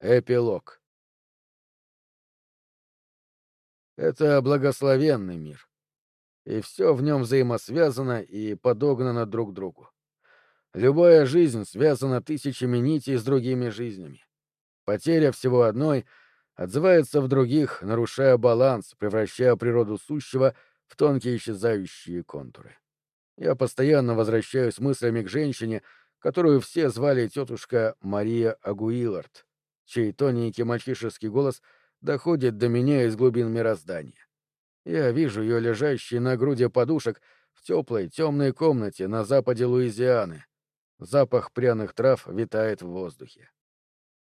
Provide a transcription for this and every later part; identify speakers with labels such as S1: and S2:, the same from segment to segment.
S1: Эпилог. Это благословенный мир. И все в нем взаимосвязано и подогнано друг к другу. Любая жизнь связана тысячами нитей с другими жизнями. Потеря всего одной отзывается в других, нарушая баланс, превращая природу сущего в тонкие исчезающие контуры. Я постоянно возвращаюсь мыслями к женщине, которую все звали тетушка Мария Агуилард, чей тоненький мальчишеский голос доходит до меня из глубин мироздания. Я вижу ее лежащей на груди подушек в теплой темной комнате на западе Луизианы. Запах пряных трав витает в воздухе.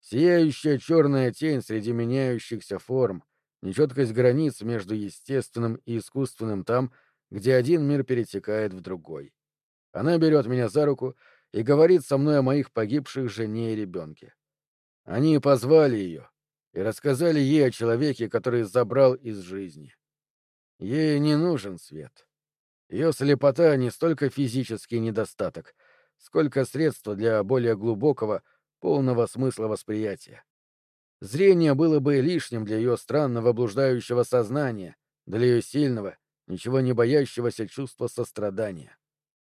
S1: Сияющая черная тень среди меняющихся форм, нечеткость границ между естественным и искусственным там, где один мир перетекает в другой. Она берет меня за руку и говорит со мной о моих погибших жене и ребенке. Они позвали ее и рассказали ей о человеке, который забрал из жизни. Ей не нужен свет. Ее слепота не столько физический недостаток, сколько средство для более глубокого, полного смысла восприятия. Зрение было бы лишним для ее странного блуждающего сознания, для ее сильного, ничего не боящегося чувства сострадания.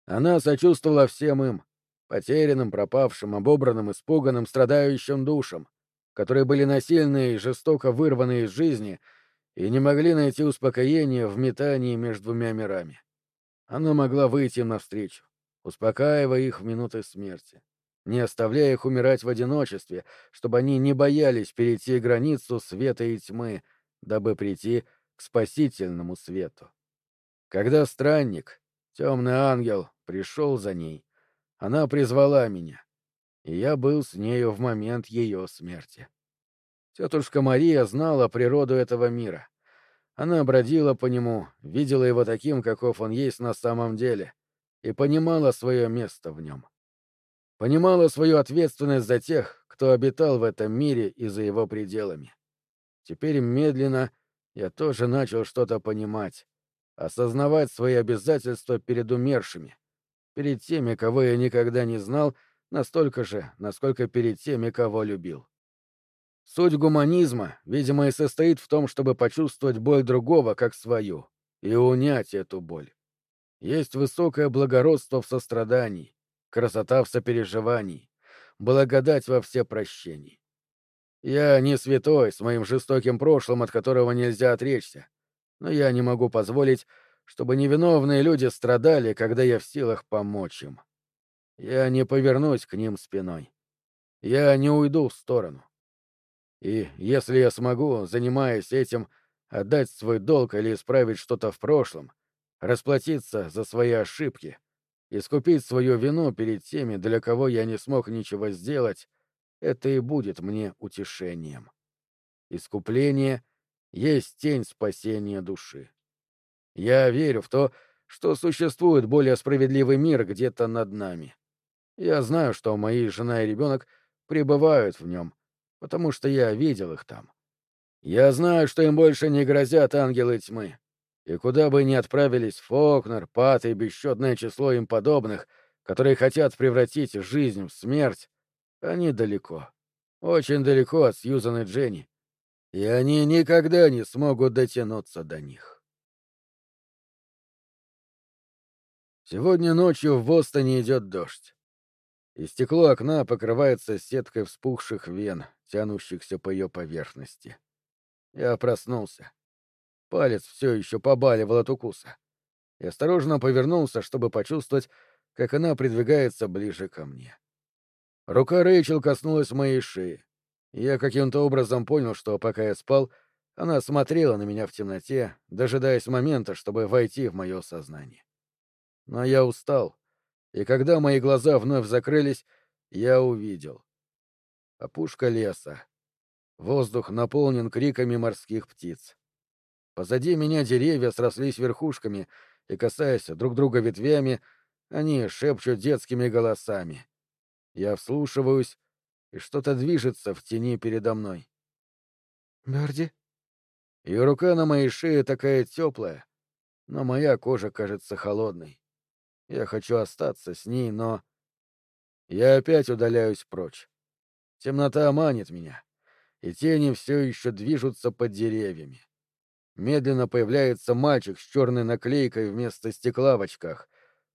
S1: Она сочувствовала всем им, потерянным, пропавшим, обобранным, испуганным, страдающим душам, которые были насильно и жестоко вырваны из жизни и не могли найти успокоения в метании между двумя мирами. Она могла выйти им навстречу, успокаивая их в минуты смерти, не оставляя их умирать в одиночестве, чтобы они не боялись перейти границу света и тьмы, дабы прийти к спасительному свету. Когда странник, темный ангел, пришел за ней, она призвала меня, и я был с нею в момент ее смерти. Тетушка Мария знала природу этого мира. Она бродила по нему, видела его таким, каков он есть на самом деле, и понимала свое место в нем. Понимала свою ответственность за тех, кто обитал в этом мире и за его пределами. Теперь медленно я тоже начал что-то понимать, осознавать свои обязательства перед умершими, перед теми, кого я никогда не знал, настолько же, насколько перед теми, кого любил. Суть гуманизма, видимо, и состоит в том, чтобы почувствовать боль другого как свою и унять эту боль. Есть высокое благородство в сострадании, красота в сопереживании, благодать во все прощении. Я не святой с моим жестоким прошлым, от которого нельзя отречься, но я не могу позволить, чтобы невиновные люди страдали, когда я в силах помочь им. Я не повернусь к ним спиной. Я не уйду в сторону. И если я смогу, занимаясь этим, отдать свой долг или исправить что-то в прошлом, расплатиться за свои ошибки, искупить свою вину перед теми, для кого я не смог ничего сделать, это и будет мне утешением. Искупление есть тень спасения души. Я верю в то, что существует более справедливый мир где-то над нами. Я знаю, что мои жена и ребенок пребывают в нем, потому что я видел их там. Я знаю, что им больше не грозят ангелы тьмы. И куда бы ни отправились Фокнер, Пат и бесчетное число им подобных, которые хотят превратить жизнь в смерть, они далеко. Очень далеко от Сьюзан и Дженни. И они никогда не смогут дотянуться до них. Сегодня ночью в Бостоне идет дождь. И стекло окна покрывается сеткой вспухших вен, тянущихся по ее поверхности. Я проснулся. Палец все еще побаливал от укуса. И осторожно повернулся, чтобы почувствовать, как она придвигается ближе ко мне. Рука Рэйчел коснулась моей шеи. Я каким-то образом понял, что пока я спал, она смотрела на меня в темноте, дожидаясь момента, чтобы войти в мое сознание. Но я устал, и когда мои глаза вновь закрылись, я увидел. Опушка леса. Воздух наполнен криками морских птиц. Позади меня деревья срослись верхушками, и, касаясь друг друга ветвями, они шепчут детскими голосами. Я вслушиваюсь, и что-то движется в тени передо мной.
S2: «Берди?»
S1: Ее рука на моей шее такая теплая, но моя кожа кажется холодной. Я хочу остаться с ней, но... Я опять удаляюсь прочь. Темнота манит меня. и тени все еще движутся под деревьями. Медленно появляется мальчик с черной наклейкой вместо стекла в очках.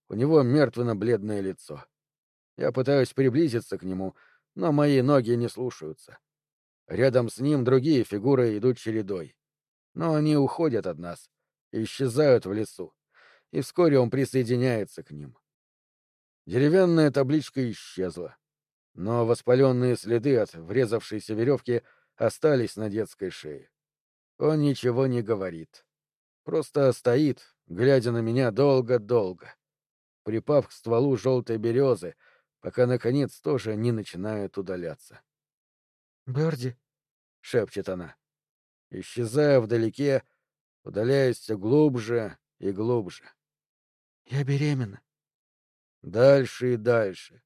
S1: У него мертвенно-бледное лицо. Я пытаюсь приблизиться к нему, но мои ноги не слушаются. Рядом с ним другие фигуры идут чередой. Но они уходят от нас, исчезают в лесу, и вскоре он присоединяется к ним. Деревянная табличка исчезла, но воспаленные следы от врезавшейся веревки остались на детской шее. Он ничего не говорит. Просто стоит, глядя на меня долго-долго, припав к стволу желтой березы, пока, наконец, тоже не начинает удаляться.
S2: «Берди», —
S1: шепчет она. Исчезая вдалеке, удаляясь все глубже и глубже.
S2: «Я беременна».
S1: Дальше и дальше.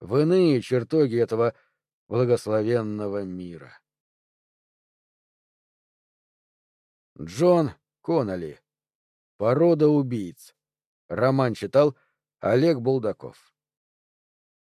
S1: В иные чертоги этого благословенного мира. Джон Конноли. Порода убийц. Роман читал Олег Булдаков.